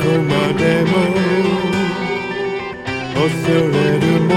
こまでも恐れるな。